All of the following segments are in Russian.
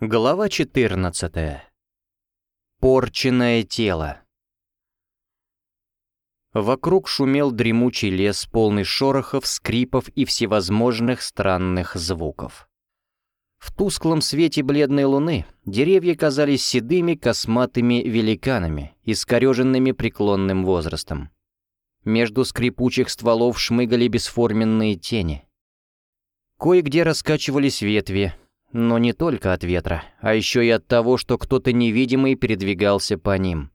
Глава 14. Порченное тело. Вокруг шумел дремучий лес, полный шорохов, скрипов и всевозможных странных звуков. В тусклом свете бледной луны деревья казались седыми косматыми великанами, искореженными преклонным возрастом. Между скрипучих стволов шмыгали бесформенные тени. Кое-где раскачивались ветви, но не только от ветра, а еще и от того, что кто-то невидимый передвигался по ним.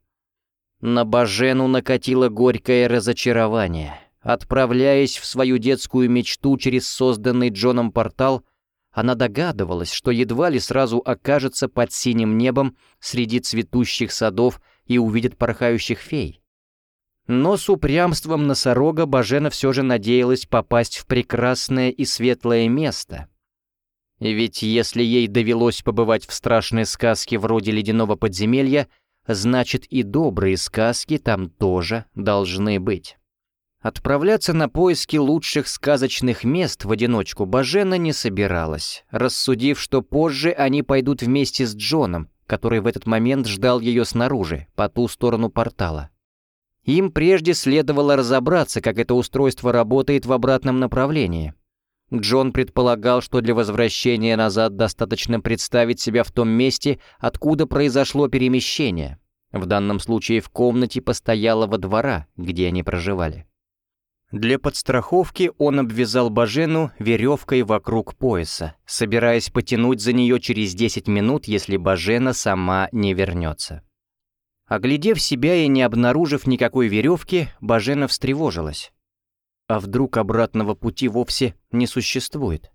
На Бажену накатило горькое разочарование. Отправляясь в свою детскую мечту через созданный Джоном портал, она догадывалась, что едва ли сразу окажется под синим небом среди цветущих садов и увидит порхающих фей. Но с упрямством носорога Бажена все же надеялась попасть в прекрасное и светлое место — ведь если ей довелось побывать в страшной сказке вроде «Ледяного подземелья», значит и добрые сказки там тоже должны быть. Отправляться на поиски лучших сказочных мест в одиночку Бажена не собиралась, рассудив, что позже они пойдут вместе с Джоном, который в этот момент ждал ее снаружи, по ту сторону портала. Им прежде следовало разобраться, как это устройство работает в обратном направлении — Джон предполагал, что для возвращения назад достаточно представить себя в том месте, откуда произошло перемещение, в данном случае в комнате постоялого двора, где они проживали. Для подстраховки он обвязал Бажену веревкой вокруг пояса, собираясь потянуть за нее через 10 минут, если Бажена сама не вернется. Оглядев себя и не обнаружив никакой веревки, Бажена встревожилась. А вдруг обратного пути вовсе не существует?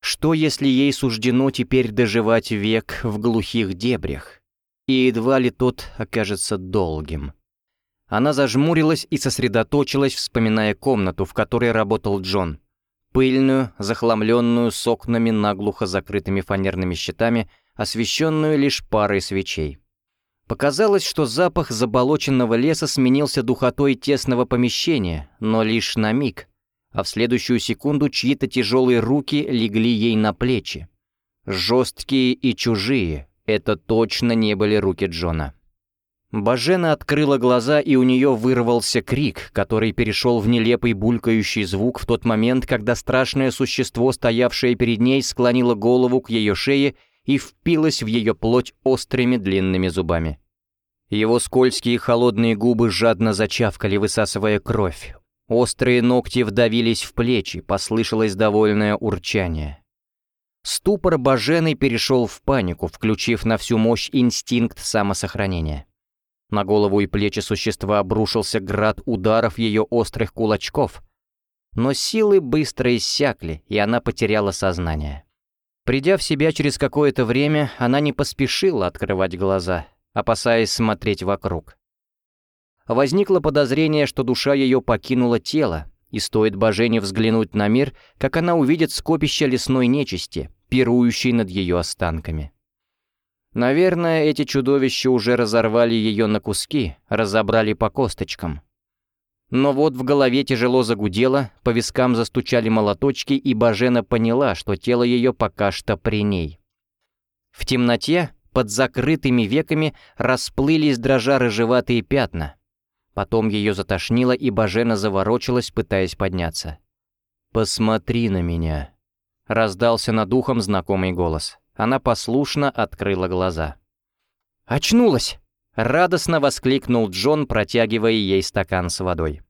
Что, если ей суждено теперь доживать век в глухих дебрях? И едва ли тот окажется долгим. Она зажмурилась и сосредоточилась, вспоминая комнату, в которой работал Джон. Пыльную, захламленную с окнами наглухо закрытыми фанерными щитами, освещенную лишь парой свечей. Показалось, что запах заболоченного леса сменился духотой тесного помещения, но лишь на миг, а в следующую секунду чьи-то тяжелые руки легли ей на плечи. Жесткие и чужие, это точно не были руки Джона. Бажена открыла глаза, и у нее вырвался крик, который перешел в нелепый булькающий звук в тот момент, когда страшное существо, стоявшее перед ней, склонило голову к ее шее и впилась в ее плоть острыми длинными зубами. Его скользкие холодные губы жадно зачавкали, высасывая кровь. Острые ногти вдавились в плечи, послышалось довольное урчание. Ступор Бажены перешел в панику, включив на всю мощь инстинкт самосохранения. На голову и плечи существа обрушился град ударов ее острых кулачков. Но силы быстро иссякли, и она потеряла сознание. Придя в себя через какое-то время, она не поспешила открывать глаза, опасаясь смотреть вокруг. Возникло подозрение, что душа ее покинула тело, и стоит Божене взглянуть на мир, как она увидит скопище лесной нечисти, пирующей над ее останками. Наверное, эти чудовища уже разорвали ее на куски, разобрали по косточкам. Но вот в голове тяжело загудело, по вискам застучали молоточки, и Бажена поняла, что тело ее пока что при ней. В темноте, под закрытыми веками, расплылись дрожа рыжеватые пятна. Потом ее затошнило, и Бажена заворочилась, пытаясь подняться. «Посмотри на меня», — раздался над ухом знакомый голос. Она послушно открыла глаза. «Очнулась!» Радостно воскликнул Джон, протягивая ей стакан с водой.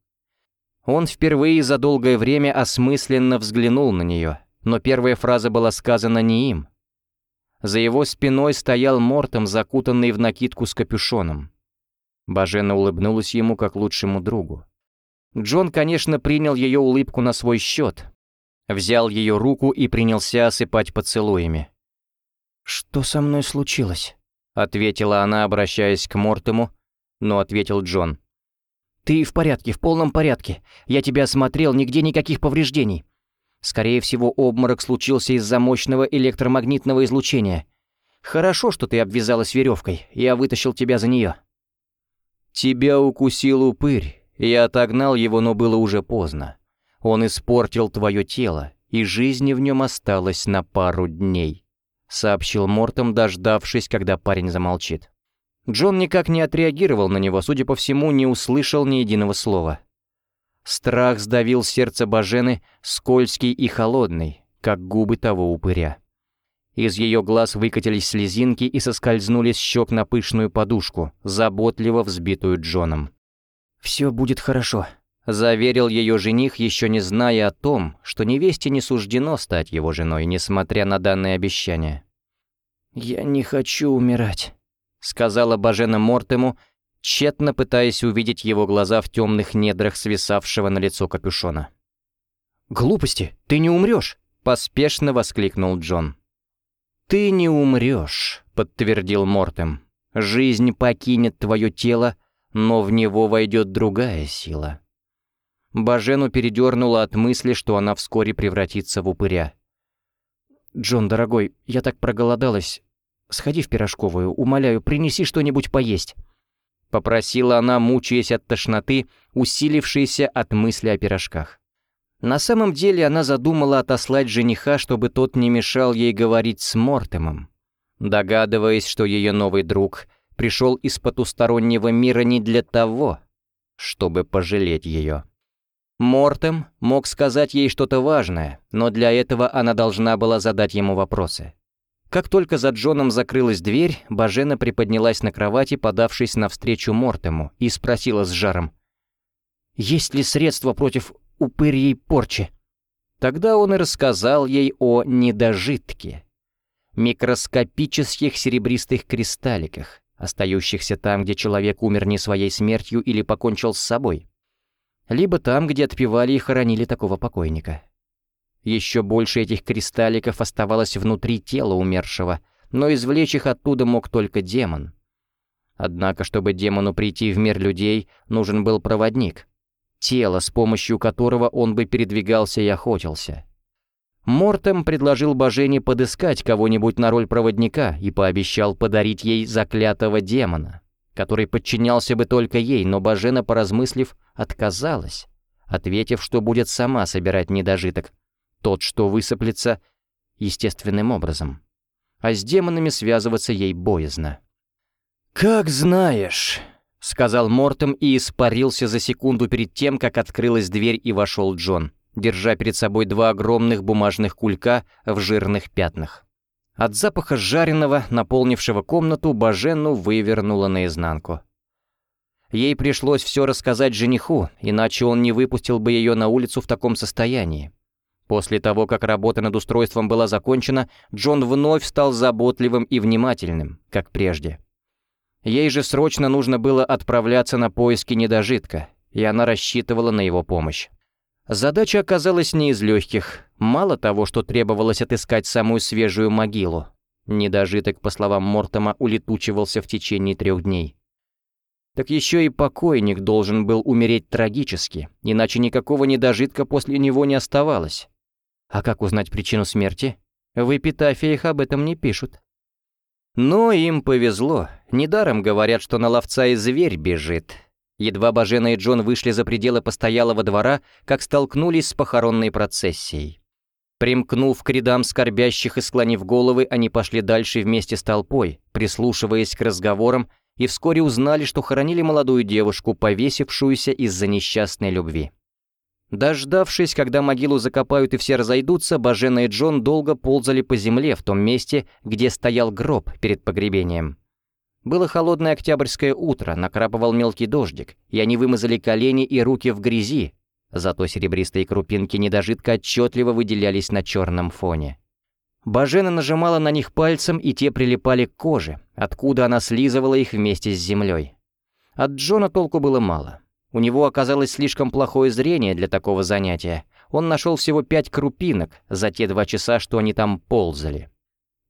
Он впервые за долгое время осмысленно взглянул на нее, но первая фраза была сказана не им. За его спиной стоял Мортом, закутанный в накидку с капюшоном. Бажена улыбнулась ему как лучшему другу. Джон, конечно, принял ее улыбку на свой счет, взял ее руку и принялся осыпать поцелуями. «Что со мной случилось?» Ответила она, обращаясь к Мортему, но ответил Джон. «Ты в порядке, в полном порядке. Я тебя осмотрел, нигде никаких повреждений. Скорее всего, обморок случился из-за мощного электромагнитного излучения. Хорошо, что ты обвязалась веревкой, я вытащил тебя за нее». «Тебя укусил упырь. Я отогнал его, но было уже поздно. Он испортил твое тело, и жизни в нем осталось на пару дней», — сообщил Мортом, дождавшись, когда парень замолчит. Джон никак не отреагировал на него, судя по всему, не услышал ни единого слова. Страх сдавил сердце Бажены, скользкий и холодный, как губы того упыря. Из ее глаз выкатились слезинки и соскользнули с щек на пышную подушку, заботливо взбитую Джоном. «Все будет хорошо», — заверил ее жених, еще не зная о том, что невесте не суждено стать его женой, несмотря на данное обещание. «Я не хочу умирать», — сказала Бажена Мортему, тщетно пытаясь увидеть его глаза в темных недрах свисавшего на лицо капюшона. «Глупости! Ты не умрешь!» — поспешно воскликнул Джон. «Ты не умрешь», — подтвердил Мортем. «Жизнь покинет твое тело, но в него войдет другая сила». Бажену передернула от мысли, что она вскоре превратится в упыря. «Джон, дорогой, я так проголодалась. Сходи в пирожковую, умоляю, принеси что-нибудь поесть». Попросила она, мучаясь от тошноты, усилившейся от мысли о пирожках. На самом деле она задумала отослать жениха, чтобы тот не мешал ей говорить с Мортемом, догадываясь, что ее новый друг пришел из потустороннего мира не для того, чтобы пожалеть ее. Мортем мог сказать ей что-то важное, но для этого она должна была задать ему вопросы. Как только за Джоном закрылась дверь, Бажена приподнялась на кровати, подавшись навстречу Мортему, и спросила с жаром. «Есть ли средства против упырьей порчи. Тогда он и рассказал ей о недожитке, микроскопических серебристых кристалликах, остающихся там, где человек умер не своей смертью или покончил с собой, либо там, где отпевали и хоронили такого покойника. Еще больше этих кристалликов оставалось внутри тела умершего, но извлечь их оттуда мог только демон. Однако, чтобы демону прийти в мир людей, нужен был проводник — тело, с помощью которого он бы передвигался и охотился. Мортем предложил Божене подыскать кого-нибудь на роль проводника и пообещал подарить ей заклятого демона, который подчинялся бы только ей, но Божена, поразмыслив, отказалась, ответив, что будет сама собирать недожиток, тот, что высыплется естественным образом. А с демонами связываться ей боязно. «Как знаешь», — сказал Мортом и испарился за секунду перед тем, как открылась дверь и вошел Джон, держа перед собой два огромных бумажных кулька в жирных пятнах. От запаха жареного, наполнившего комнату, Бажену вывернуло наизнанку. Ей пришлось все рассказать жениху, иначе он не выпустил бы ее на улицу в таком состоянии. После того, как работа над устройством была закончена, Джон вновь стал заботливым и внимательным, как прежде. Ей же срочно нужно было отправляться на поиски недожитка, и она рассчитывала на его помощь. Задача оказалась не из легких. Мало того, что требовалось отыскать самую свежую могилу. Недожиток, по словам Мортома, улетучивался в течение трех дней. Так еще и покойник должен был умереть трагически, иначе никакого недожитка после него не оставалось. А как узнать причину смерти? В эпитафиях об этом не пишут. Но им повезло. Недаром говорят, что на ловца и зверь бежит. Едва Бажена и Джон вышли за пределы постоялого двора, как столкнулись с похоронной процессией. Примкнув к рядам скорбящих и склонив головы, они пошли дальше вместе с толпой, прислушиваясь к разговорам, и вскоре узнали, что хоронили молодую девушку, повесившуюся из-за несчастной любви. Дождавшись, когда могилу закопают и все разойдутся, Бажена и Джон долго ползали по земле в том месте, где стоял гроб перед погребением. Было холодное октябрьское утро, накрапывал мелкий дождик, и они вымазали колени и руки в грязи, зато серебристые крупинки недожитка отчетливо выделялись на черном фоне. Бажена нажимала на них пальцем, и те прилипали к коже, откуда она слизывала их вместе с землей. От Джона толку было мало. У него оказалось слишком плохое зрение для такого занятия. Он нашел всего пять крупинок за те два часа, что они там ползали.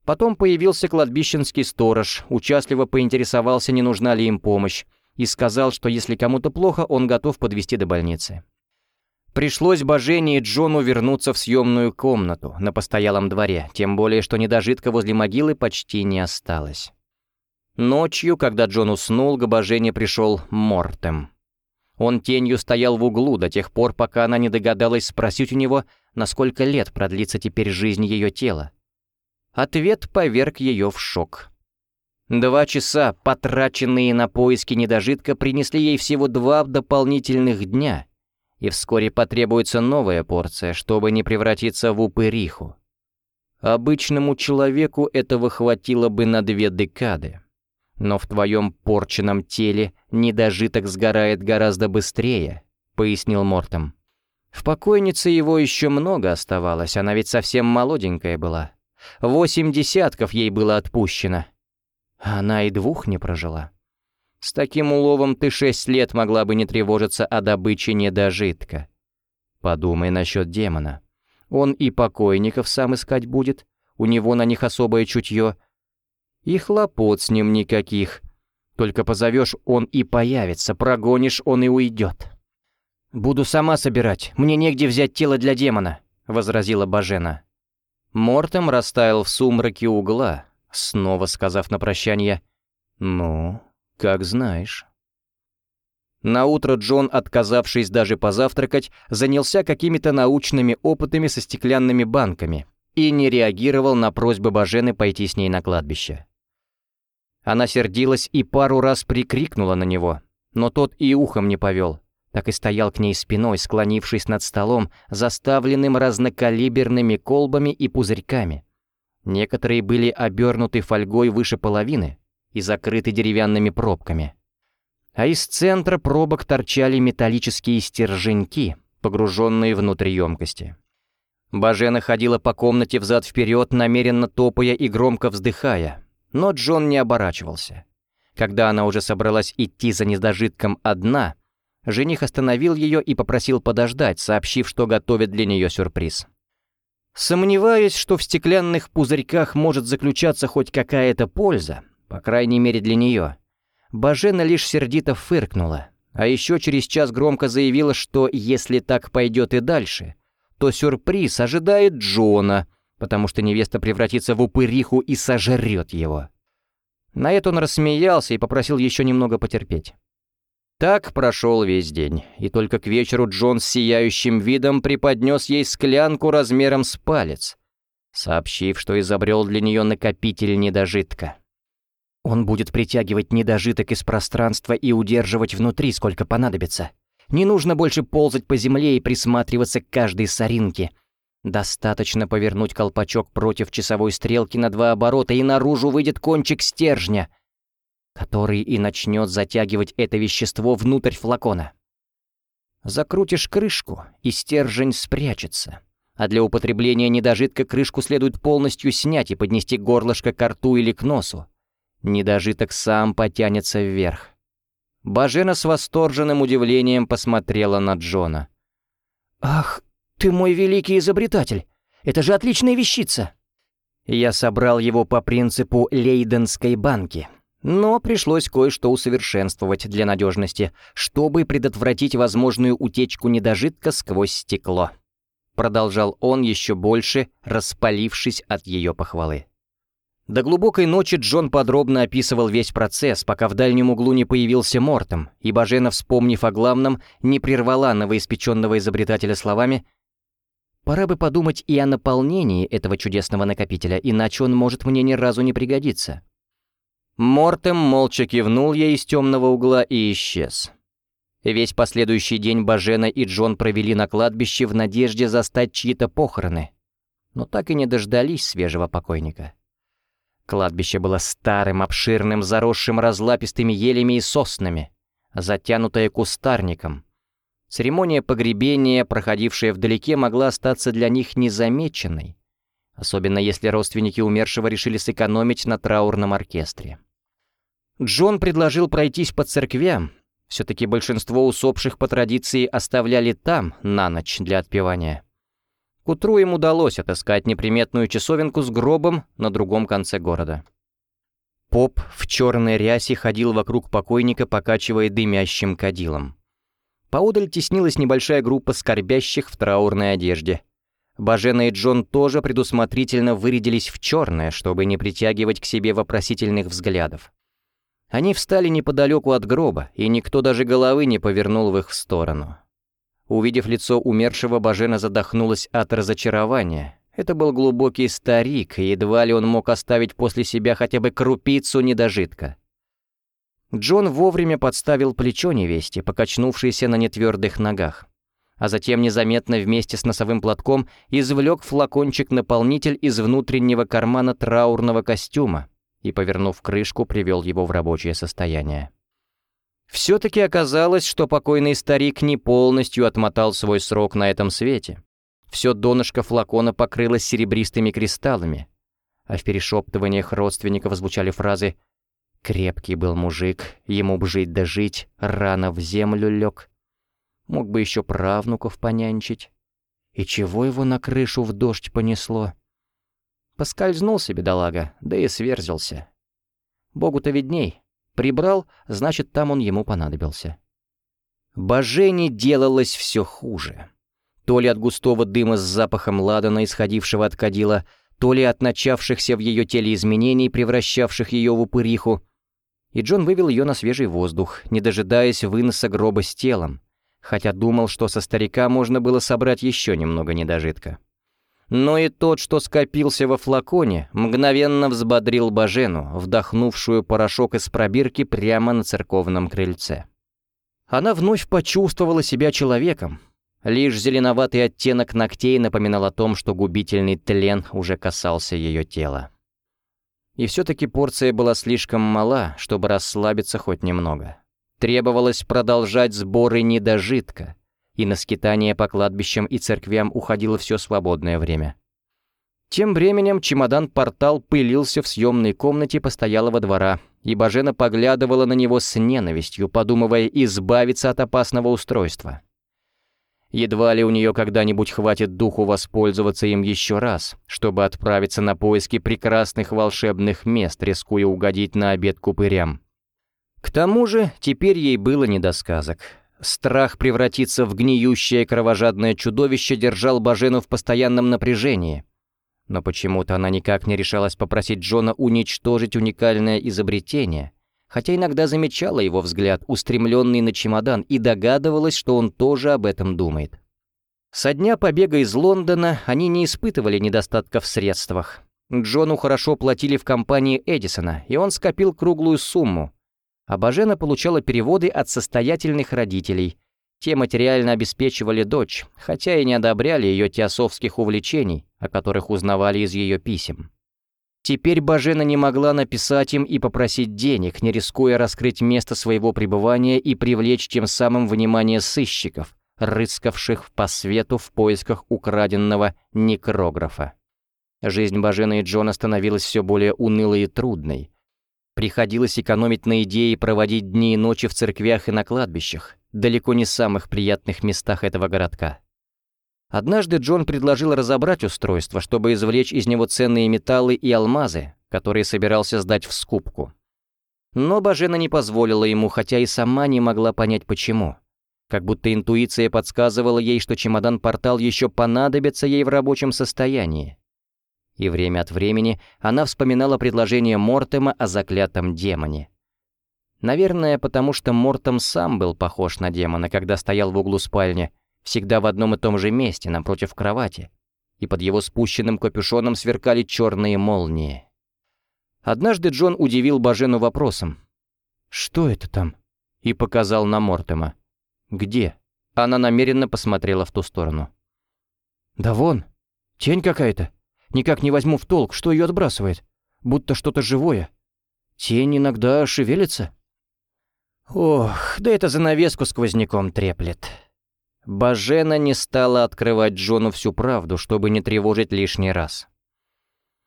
Потом появился кладбищенский сторож, участливо поинтересовался, не нужна ли им помощь, и сказал, что если кому-то плохо, он готов подвести до больницы. Пришлось Божене и Джону вернуться в съемную комнату на постоялом дворе, тем более, что недожитка возле могилы почти не осталось. Ночью, когда Джон уснул, к Божене пришел Мортем. Он тенью стоял в углу до тех пор, пока она не догадалась спросить у него, на сколько лет продлится теперь жизнь ее тела. Ответ поверг ее в шок. Два часа, потраченные на поиски недожитка, принесли ей всего два дополнительных дня, и вскоре потребуется новая порция, чтобы не превратиться в упыриху. Обычному человеку этого хватило бы на две декады. Но в твоем порченном теле недожиток сгорает гораздо быстрее, пояснил Мортом. В покойнице его еще много оставалось, она ведь совсем молоденькая была. Восемь десятков ей было отпущено — она и двух не прожила. С таким уловом ты шесть лет могла бы не тревожиться о добыче недожитка. Подумай насчет демона. Он и покойников сам искать будет, у него на них особое чутье. И хлопот с ним никаких. Только позовешь, он и появится, прогонишь, он и уйдет. «Буду сама собирать, мне негде взять тело для демона», — возразила Бажена. Мортем растаял в сумраке угла, снова сказав на прощание «Ну, как знаешь». Наутро Джон, отказавшись даже позавтракать, занялся какими-то научными опытами со стеклянными банками и не реагировал на просьбы Бажены пойти с ней на кладбище. Она сердилась и пару раз прикрикнула на него, но тот и ухом не повел, так и стоял к ней спиной, склонившись над столом, заставленным разнокалиберными колбами и пузырьками. Некоторые были обернуты фольгой выше половины и закрыты деревянными пробками. А из центра пробок торчали металлические стерженьки, погруженные внутрь емкости. Бажена ходила по комнате взад-вперед, намеренно топая и громко вздыхая, но Джон не оборачивался. Когда она уже собралась идти за недожитком одна, жених остановил ее и попросил подождать, сообщив, что готовит для нее сюрприз. Сомневаюсь, что в стеклянных пузырьках может заключаться хоть какая-то польза, по крайней мере для нее. Бажена лишь сердито фыркнула, а еще через час громко заявила, что если так пойдет и дальше, то сюрприз ожидает Джона, потому что невеста превратится в упыриху и сожрет его. На это он рассмеялся и попросил еще немного потерпеть. Так прошел весь день, и только к вечеру Джон с сияющим видом преподнес ей склянку размером с палец, сообщив, что изобрел для нее накопитель недожитка. Он будет притягивать недожиток из пространства и удерживать внутри, сколько понадобится. Не нужно больше ползать по земле и присматриваться к каждой соринке. Достаточно повернуть колпачок против часовой стрелки на два оборота, и наружу выйдет кончик стержня — который и начнет затягивать это вещество внутрь флакона. Закрутишь крышку, и стержень спрячется. А для употребления недожитка крышку следует полностью снять и поднести горлышко к рту или к носу. Недожиток сам потянется вверх. Бажена с восторженным удивлением посмотрела на Джона. «Ах, ты мой великий изобретатель! Это же отличная вещица!» Я собрал его по принципу Лейденской банки, но пришлось кое-что усовершенствовать для надежности, чтобы предотвратить возможную утечку недожитка сквозь стекло. Продолжал он еще больше, распалившись от ее похвалы. До глубокой ночи Джон подробно описывал весь процесс, пока в дальнем углу не появился Мортом, и Бажена, вспомнив о главном, не прервала новоиспеченного изобретателя словами «Пора бы подумать и о наполнении этого чудесного накопителя, иначе он может мне ни разу не пригодиться». Мортем молча кивнул ей из темного угла и исчез. Весь последующий день Бажена и Джон провели на кладбище в надежде застать чьи-то похороны, но так и не дождались свежего покойника. Кладбище было старым, обширным, заросшим разлапистыми елями и соснами, затянутое кустарником. Церемония погребения, проходившая вдалеке, могла остаться для них незамеченной, особенно если родственники умершего решили сэкономить на траурном оркестре. Джон предложил пройтись по церквям. Все-таки большинство усопших по традиции оставляли там на ночь для отпевания. К утру им удалось отыскать неприметную часовенку с гробом на другом конце города. Поп в черной рясе ходил вокруг покойника, покачивая дымящим кадилом. Поодаль теснилась небольшая группа скорбящих в траурной одежде. Бажена и Джон тоже предусмотрительно вырядились в черное, чтобы не притягивать к себе вопросительных взглядов. Они встали неподалеку от гроба, и никто даже головы не повернул в их сторону. Увидев лицо умершего, Бажена задохнулась от разочарования, Это был глубокий старик, и едва ли он мог оставить после себя хотя бы крупицу недожитка. Джон вовремя подставил плечо невесте, покачнувшейся на нетвердых ногах, а затем незаметно вместе с носовым платком извлек флакончик-наполнитель из внутреннего кармана траурного костюма и, повернув крышку, привел его в рабочее состояние. Все-таки оказалось, что покойный старик не полностью отмотал свой срок на этом свете. Все донышко флакона покрылось серебристыми кристаллами, а в перешептываниях родственников звучали фразы «Крепкий был мужик, ему б жить да жить, рано в землю лег». Мог бы еще правнуков понянчить. И чего его на крышу в дождь понесло? Поскользнулся бедолага, да и сверзился. Богу-то видней. Прибрал, значит, там он ему понадобился. Божене делалось все хуже. То ли от густого дыма с запахом ладана, исходившего от кадила, то ли от начавшихся в ее теле изменений, превращавших ее в упыриху. И Джон вывел ее на свежий воздух, не дожидаясь выноса гроба с телом, хотя думал, что со старика можно было собрать еще немного недожитка. Но и тот, что скопился во флаконе, мгновенно взбодрил Бажену, вдохнувшую порошок из пробирки прямо на церковном крыльце. Она вновь почувствовала себя человеком. Лишь зеленоватый оттенок ногтей напоминал о том, что губительный тлен уже касался ее тела. И все-таки порция была слишком мала, чтобы расслабиться хоть немного. Требовалось продолжать сборы недожитка, и на скитание по кладбищам и церквям уходило все свободное время. Тем временем чемодан-портал пылился в съемной комнате постоялого двора, и Бажена поглядывала на него с ненавистью, подумывая избавиться от опасного устройства. Едва ли у нее когда-нибудь хватит духу воспользоваться им еще раз, чтобы отправиться на поиски прекрасных волшебных мест, рискуя угодить на обед купырям. К тому же теперь ей было не до сказок. Страх превратиться в гниющее кровожадное чудовище держал Бажену в постоянном напряжении. Но почему-то она никак не решалась попросить Джона уничтожить уникальное изобретение, хотя иногда замечала его взгляд, устремленный на чемодан, и догадывалась, что он тоже об этом думает. Со дня побега из Лондона они не испытывали недостатка в средствах. Джону хорошо платили в компании Эдисона, и он скопил круглую сумму, а Бажена получала переводы от состоятельных родителей. Те материально обеспечивали дочь, хотя и не одобряли ее теософских увлечений, о которых узнавали из ее писем. Теперь Бажена не могла написать им и попросить денег, не рискуя раскрыть место своего пребывания и привлечь тем самым внимание сыщиков, рыскавших по свету в поисках украденного некрографа. Жизнь Бажена и Джона становилась все более унылой и трудной, Приходилось экономить на идее проводить дни и ночи в церквях и на кладбищах, далеко не самых приятных местах этого городка. Однажды Джон предложил разобрать устройство, чтобы извлечь из него ценные металлы и алмазы, которые собирался сдать в скупку. Но Бажена не позволила ему, хотя и сама не могла понять почему. Как будто интуиция подсказывала ей, что чемодан-портал еще понадобится ей в рабочем состоянии и время от времени она вспоминала предложение Мортема о заклятом демоне. Наверное, потому что Мортем сам был похож на демона, когда стоял в углу спальни, всегда в одном и том же месте, напротив кровати, и под его спущенным капюшоном сверкали черные молнии. Однажды Джон удивил Бажену вопросом. «Что это там?» и показал на Мортема. «Где?» Она намеренно посмотрела в ту сторону. «Да вон, тень какая-то», Никак не возьму в толк, что ее отбрасывает. Будто что-то живое. Тень иногда шевелится. Ох, да это занавеску сквозняком треплет. Бажена не стала открывать Джону всю правду, чтобы не тревожить лишний раз.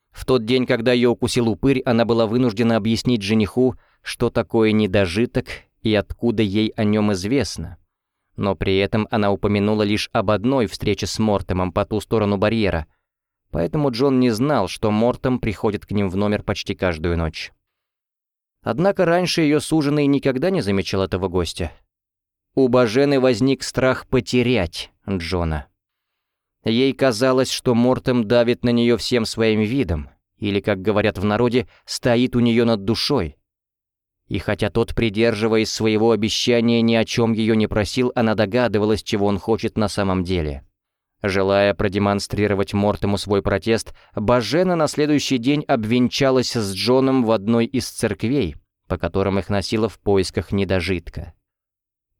В тот день, когда ее укусил упырь, она была вынуждена объяснить жениху, что такое недожиток и откуда ей о нем известно. Но при этом она упомянула лишь об одной встрече с Мортемом по ту сторону барьера — поэтому Джон не знал, что Мортом приходит к ним в номер почти каждую ночь. Однако раньше ее суженый никогда не замечал этого гостя. У Бажены возник страх потерять Джона. Ей казалось, что Мортом давит на нее всем своим видом, или, как говорят в народе, стоит у нее над душой. И хотя тот, придерживаясь своего обещания, ни о чем ее не просил, она догадывалась, чего он хочет на самом деле — Желая продемонстрировать Мортему свой протест, Бажена на следующий день обвенчалась с Джоном в одной из церквей, по которым их носила в поисках недожитка.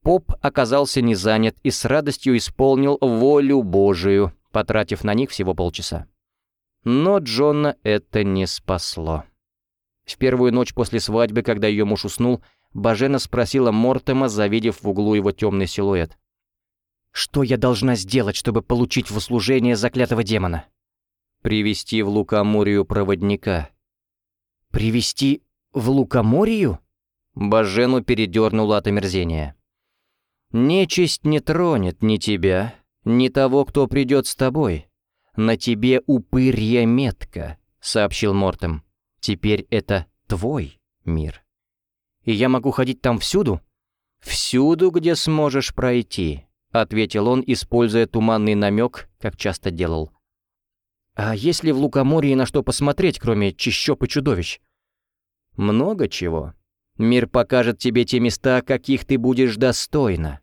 Поп оказался не занят и с радостью исполнил волю Божию, потратив на них всего полчаса. Но Джона это не спасло. В первую ночь после свадьбы, когда ее муж уснул, Бажена спросила Мортема, завидев в углу его темный силуэт. Что я должна сделать, чтобы получить в услужение заклятого демона? Привести в Лукоморию проводника. Привести в Лукоморию? Бажену передернуло от омерзения. Нечисть не тронет ни тебя, ни того, кто придет с тобой. На тебе упырья метка, сообщил Мортем. Теперь это твой мир. И я могу ходить там всюду? Всюду, где сможешь пройти. — ответил он, используя туманный намек, как часто делал. «А есть ли в Лукоморье на что посмотреть, кроме чищоп и чудовищ?» «Много чего. Мир покажет тебе те места, каких ты будешь достойна.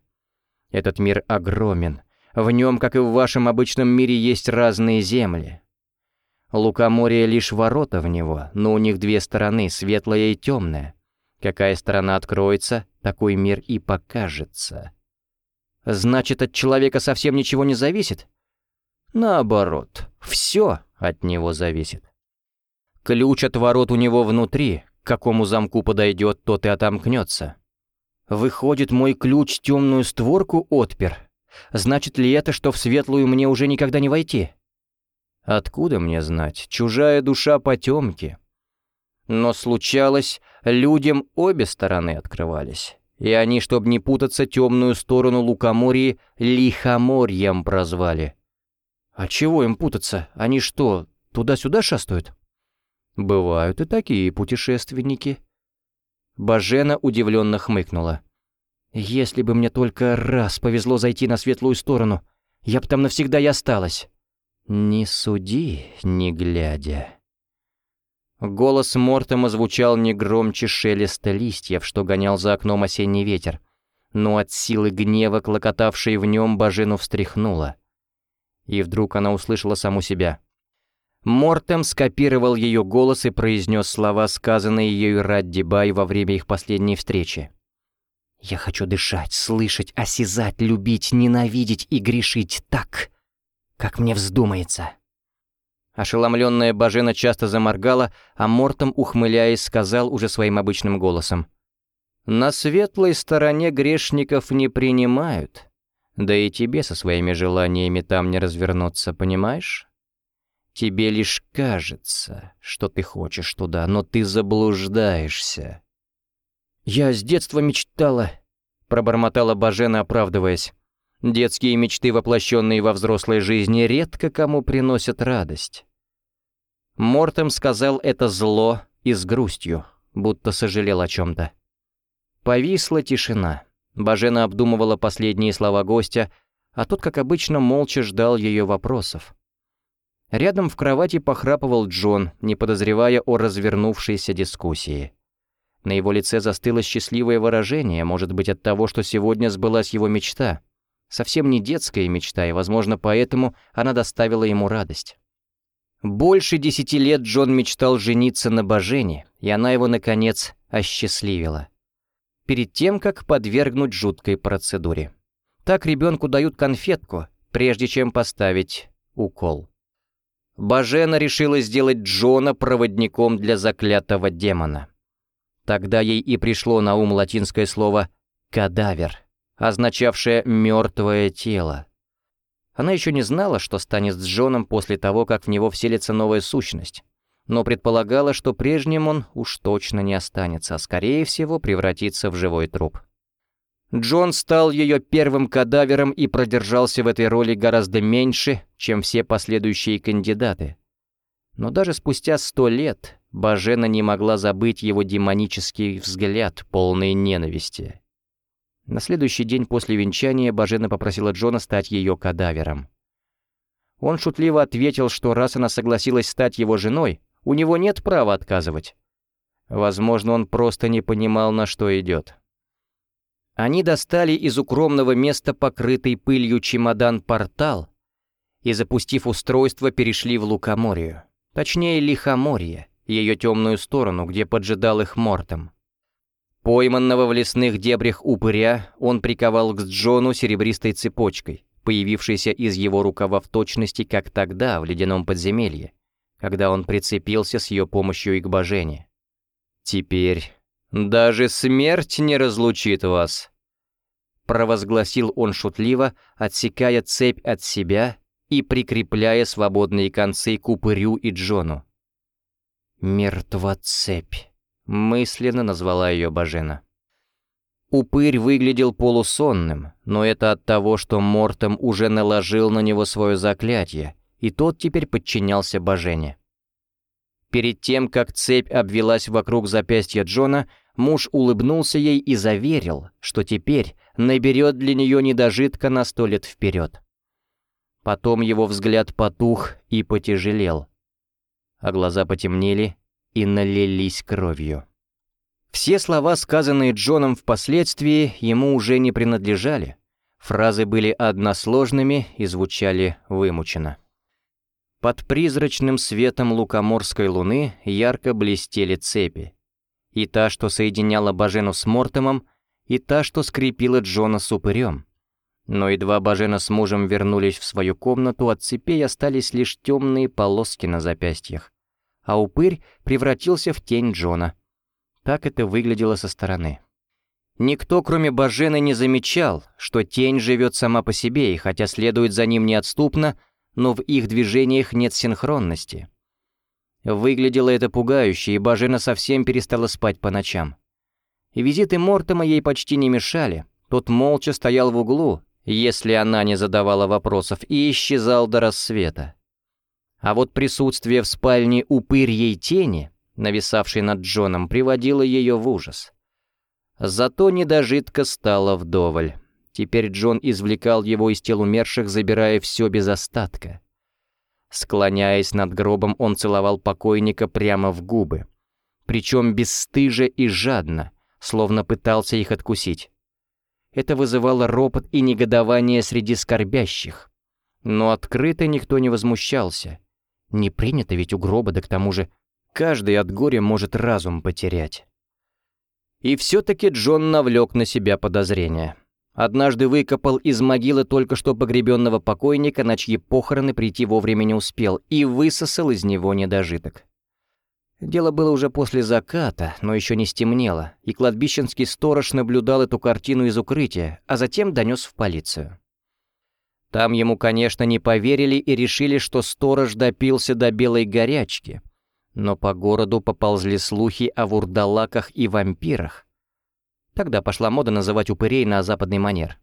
Этот мир огромен. В нем, как и в вашем обычном мире, есть разные земли. Лукоморье лишь ворота в него, но у них две стороны, светлая и темная. Какая сторона откроется, такой мир и покажется». Значит, от человека совсем ничего не зависит? Наоборот, все от него зависит. Ключ от ворот у него внутри, к какому замку подойдет, тот и отомкнется. Выходит, мой ключ темную створку отпер. Значит ли это, что в светлую мне уже никогда не войти? Откуда мне знать? Чужая душа потемки. Но случалось, людям обе стороны открывались и они, чтобы не путаться, темную сторону Лукоморья Лихоморьем прозвали. А чего им путаться? Они что, туда-сюда шастают? Бывают и такие путешественники. Бажена удивленно хмыкнула. «Если бы мне только раз повезло зайти на светлую сторону, я бы там навсегда и осталась». «Не суди, не глядя». Голос Мортема звучал не громче шелеста листьев, что гонял за окном осенний ветер, но от силы гнева, клокотавшей в нем, Бажену встряхнула. И вдруг она услышала саму себя. Мортем скопировал ее голос и произнес слова, сказанные ею Радди Бай во время их последней встречи. «Я хочу дышать, слышать, осязать, любить, ненавидеть и грешить так, как мне вздумается». Ошеломленная Бажена часто заморгала, а Мортом, ухмыляясь, сказал уже своим обычным голосом. «На светлой стороне грешников не принимают. Да и тебе со своими желаниями там не развернуться, понимаешь? Тебе лишь кажется, что ты хочешь туда, но ты заблуждаешься». «Я с детства мечтала», — пробормотала Бажена, оправдываясь. Детские мечты, воплощенные во взрослой жизни, редко кому приносят радость. Мортем сказал это зло и с грустью, будто сожалел о чем-то. Повисла тишина. Бажена обдумывала последние слова гостя, а тот, как обычно, молча ждал ее вопросов. Рядом в кровати похрапывал Джон, не подозревая о развернувшейся дискуссии. На его лице застыло счастливое выражение, может быть, от того, что сегодня сбылась его мечта. Совсем не детская мечта, и, возможно, поэтому она доставила ему радость. Больше десяти лет Джон мечтал жениться на Божене, и она его, наконец, осчастливила. Перед тем, как подвергнуть жуткой процедуре. Так ребенку дают конфетку, прежде чем поставить укол. Бажена решила сделать Джона проводником для заклятого демона. Тогда ей и пришло на ум латинское слово «кадавер», означавшее «мертвое тело». Она еще не знала, что станет с Джоном после того, как в него вселится новая сущность, но предполагала, что прежним он уж точно не останется, а скорее всего превратится в живой труп. Джон стал ее первым кадавером и продержался в этой роли гораздо меньше, чем все последующие кандидаты. Но даже спустя сто лет Бажена не могла забыть его демонический взгляд, полный ненависти. На следующий день после венчания Бажена попросила Джона стать ее кадавером. Он шутливо ответил, что раз она согласилась стать его женой, у него нет права отказывать. Возможно, он просто не понимал, на что идет. Они достали из укромного места покрытый пылью чемодан-портал и, запустив устройство, перешли в Лукоморию, точнее Лихоморье, ее темную сторону, где поджидал их Мортом. Пойманного в лесных дебрях упыря он приковал к Джону серебристой цепочкой, появившейся из его рукава в точности, как тогда, в ледяном подземелье, когда он прицепился с ее помощью и к Божене. «Теперь даже смерть не разлучит вас», — провозгласил он шутливо, отсекая цепь от себя и прикрепляя свободные концы к упырю и Джону. «Мертва цепь», — мысленно назвала ее Бажена. Упырь выглядел полусонным, но это от того, что Мортом уже наложил на него свое заклятие, и тот теперь подчинялся Бажене. Перед тем, как цепь обвелась вокруг запястья Джона, муж улыбнулся ей и заверил, что теперь наберет для нее недожитка на сто лет вперед. Потом его взгляд потух и потяжелел а глаза потемнели и налились кровью. Все слова, сказанные Джоном впоследствии, ему уже не принадлежали. Фразы были односложными и звучали вымученно. Под призрачным светом лукоморской луны ярко блестели цепи. И та, что соединяла Бажену с Мортемом, и та, что скрепила Джона с упырем. Но едва Бажена с мужем вернулись в свою комнату, от цепей остались лишь темные полоски на запястьях. А упырь превратился в тень Джона. Так это выглядело со стороны. Никто, кроме Бажены, не замечал, что тень живет сама по себе, и хотя следует за ним неотступно, но в их движениях нет синхронности. Выглядело это пугающе, и Бажена совсем перестала спать по ночам. Визиты Мортома ей почти не мешали. Тот молча стоял в углу, если она не задавала вопросов, и исчезал до рассвета. А вот присутствие в спальне упырьей тени, нависавшей над Джоном, приводило ее в ужас. Зато недожитка стало вдоволь. Теперь Джон извлекал его из тел умерших, забирая все без остатка. Склоняясь над гробом, он целовал покойника прямо в губы. Причем бесстыже и жадно, словно пытался их откусить. Это вызывало ропот и негодование среди скорбящих. Но открыто никто не возмущался. Не принято ведь у гроба, да к тому же каждый от горя может разум потерять. И все-таки Джон навлек на себя подозрения. Однажды выкопал из могилы только что погребенного покойника, на чьи похороны прийти вовремя не успел, и высосал из него недожиток. Дело было уже после заката, но еще не стемнело, и кладбищенский сторож наблюдал эту картину из укрытия, а затем донес в полицию. Там ему, конечно, не поверили и решили, что сторож допился до белой горячки. Но по городу поползли слухи о вурдалаках и вампирах. Тогда пошла мода называть упырей на западный манер.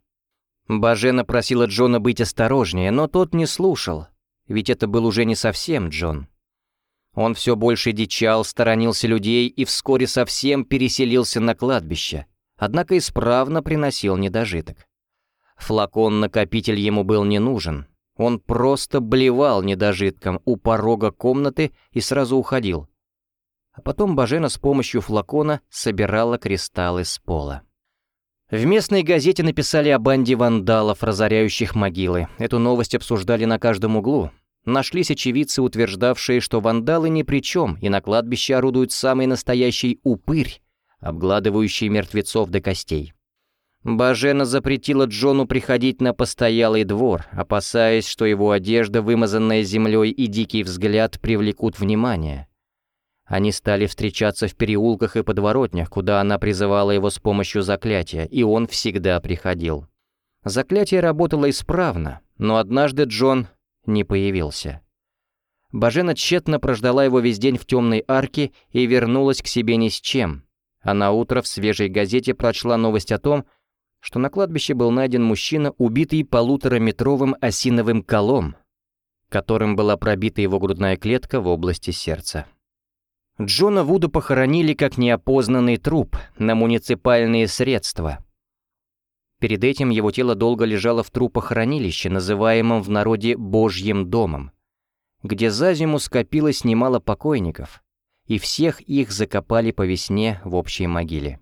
Бажена просила Джона быть осторожнее, но тот не слушал, ведь это был уже не совсем Джон. Он все больше дичал, сторонился людей и вскоре совсем переселился на кладбище, однако исправно приносил недожиток. Флакон-накопитель ему был не нужен. Он просто блевал недожитком у порога комнаты и сразу уходил. А потом Бажена с помощью флакона собирала кристаллы с пола. В местной газете написали о банде вандалов, разоряющих могилы. Эту новость обсуждали на каждом углу, Нашлись очевидцы, утверждавшие, что вандалы ни при чем, и на кладбище орудует самый настоящий упырь, обгладывающий мертвецов до костей. Бажена запретила Джону приходить на постоялый двор, опасаясь, что его одежда, вымазанная землей и дикий взгляд привлекут внимание. Они стали встречаться в переулках и подворотнях, куда она призывала его с помощью заклятия, и он всегда приходил. Заклятие работало исправно, но однажды Джон не появился. Бажена тщетно прождала его весь день в темной арке и вернулась к себе ни с чем. А на утро в свежей газете прочла новость о том, что на кладбище был найден мужчина, убитый полутораметровым осиновым колом, которым была пробита его грудная клетка в области сердца. Джона Вуда похоронили как неопознанный труп на муниципальные средства, Перед этим его тело долго лежало в трупохранилище, называемом в народе «Божьим домом», где за зиму скопилось немало покойников, и всех их закопали по весне в общей могиле.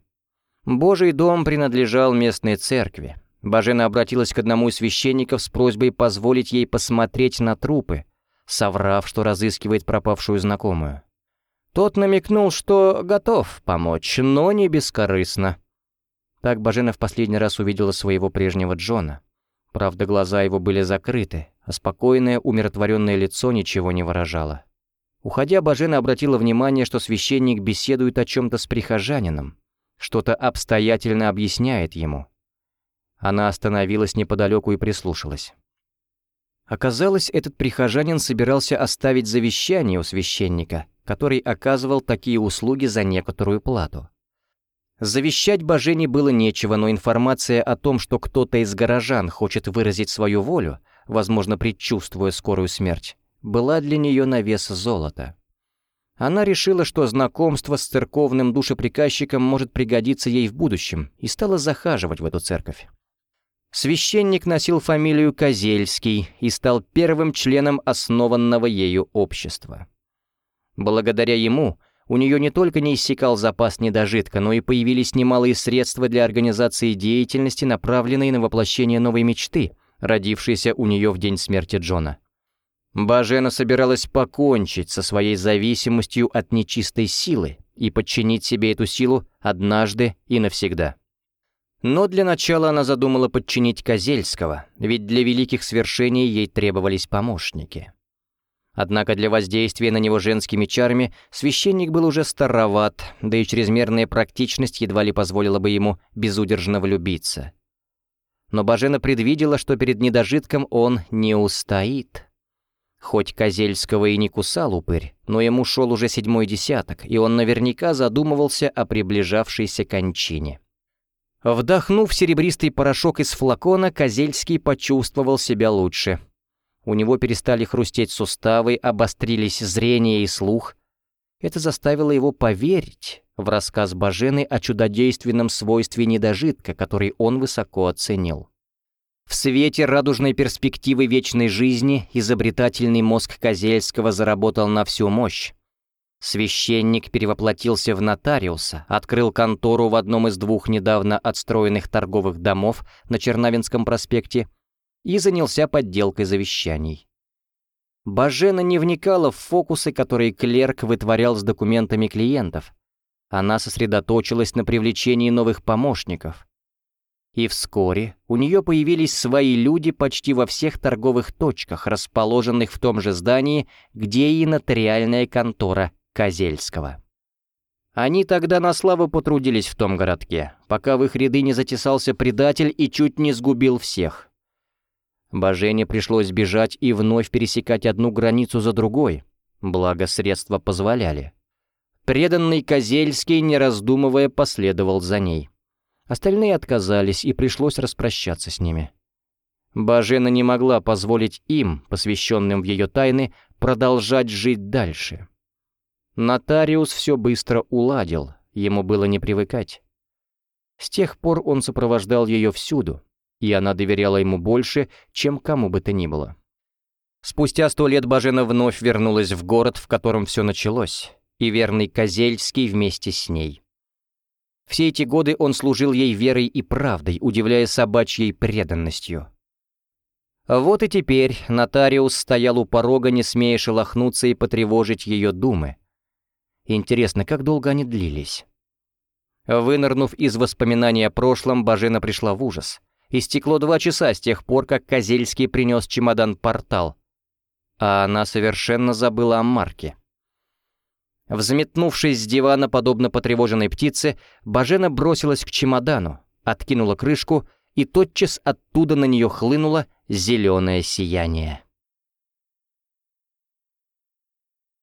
Божий дом принадлежал местной церкви, Бажена обратилась к одному из священников с просьбой позволить ей посмотреть на трупы, соврав, что разыскивает пропавшую знакомую. Тот намекнул, что готов помочь, но не бескорыстно. Так Бажена в последний раз увидела своего прежнего Джона. Правда, глаза его были закрыты, а спокойное, умиротворенное лицо ничего не выражало. Уходя, Бажена обратила внимание, что священник беседует о чем-то с прихожанином, что-то обстоятельно объясняет ему. Она остановилась неподалеку и прислушалась. Оказалось, этот прихожанин собирался оставить завещание у священника, который оказывал такие услуги за некоторую плату. Завещать Божене было нечего, но информация о том, что кто-то из горожан хочет выразить свою волю, возможно, предчувствуя скорую смерть, была для нее на вес золота. Она решила, что знакомство с церковным душеприказчиком может пригодиться ей в будущем, и стала захаживать в эту церковь. Священник носил фамилию Козельский и стал первым членом основанного ею общества. Благодаря ему у нее не только не иссякал запас недожитка, но и появились немалые средства для организации деятельности, направленной на воплощение новой мечты, родившейся у нее в день смерти Джона. Бажена собиралась покончить со своей зависимостью от нечистой силы и подчинить себе эту силу однажды и навсегда. Но для начала она задумала подчинить Козельского, ведь для великих свершений ей требовались помощники. Однако для воздействия на него женскими чарами священник был уже староват, да и чрезмерная практичность едва ли позволила бы ему безудержно влюбиться. Но Бажена предвидела, что перед недожитком он не устоит. Хоть Козельского и не кусал упырь, но ему шел уже седьмой десяток, и он наверняка задумывался о приближавшейся кончине. Вдохнув серебристый порошок из флакона, Козельский почувствовал себя лучше. У него перестали хрустеть суставы, обострились зрение и слух. Это заставило его поверить в рассказ Бажены о чудодейственном свойстве недожитка, который он высоко оценил. В свете радужной перспективы вечной жизни изобретательный мозг Козельского заработал на всю мощь. Священник перевоплотился в нотариуса, открыл контору в одном из двух недавно отстроенных торговых домов на Чернавинском проспекте и занялся подделкой завещаний. Бажена не вникала в фокусы, которые клерк вытворял с документами клиентов. Она сосредоточилась на привлечении новых помощников. И вскоре у нее появились свои люди почти во всех торговых точках, расположенных в том же здании, где и нотариальная контора Козельского. Они тогда на славу потрудились в том городке, пока в их ряды не затесался предатель и чуть не сгубил всех. Божене пришлось бежать и вновь пересекать одну границу за другой, благо средства позволяли. Преданный Козельский, не раздумывая, последовал за ней. Остальные отказались, и пришлось распрощаться с ними. Бажена не могла позволить им, посвященным в ее тайны, продолжать жить дальше. Нотариус все быстро уладил, ему было не привыкать. С тех пор он сопровождал ее всюду, и она доверяла ему больше, чем кому бы то ни было. Спустя сто лет Бажена вновь вернулась в город, в котором все началось, и верный Козельский вместе с ней. Все эти годы он служил ей верой и правдой, удивляя собачьей преданностью. Вот и теперь нотариус стоял у порога, не смея шелохнуться и потревожить ее думы, Интересно, как долго они длились? Вынырнув из воспоминаний о прошлом, Бажена пришла в ужас. Истекло два часа с тех пор, как Козельский принес чемодан-портал. А она совершенно забыла о Марке. Взметнувшись с дивана, подобно потревоженной птице, Бажена бросилась к чемодану, откинула крышку, и тотчас оттуда на нее хлынуло зеленое сияние.